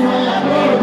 Glory.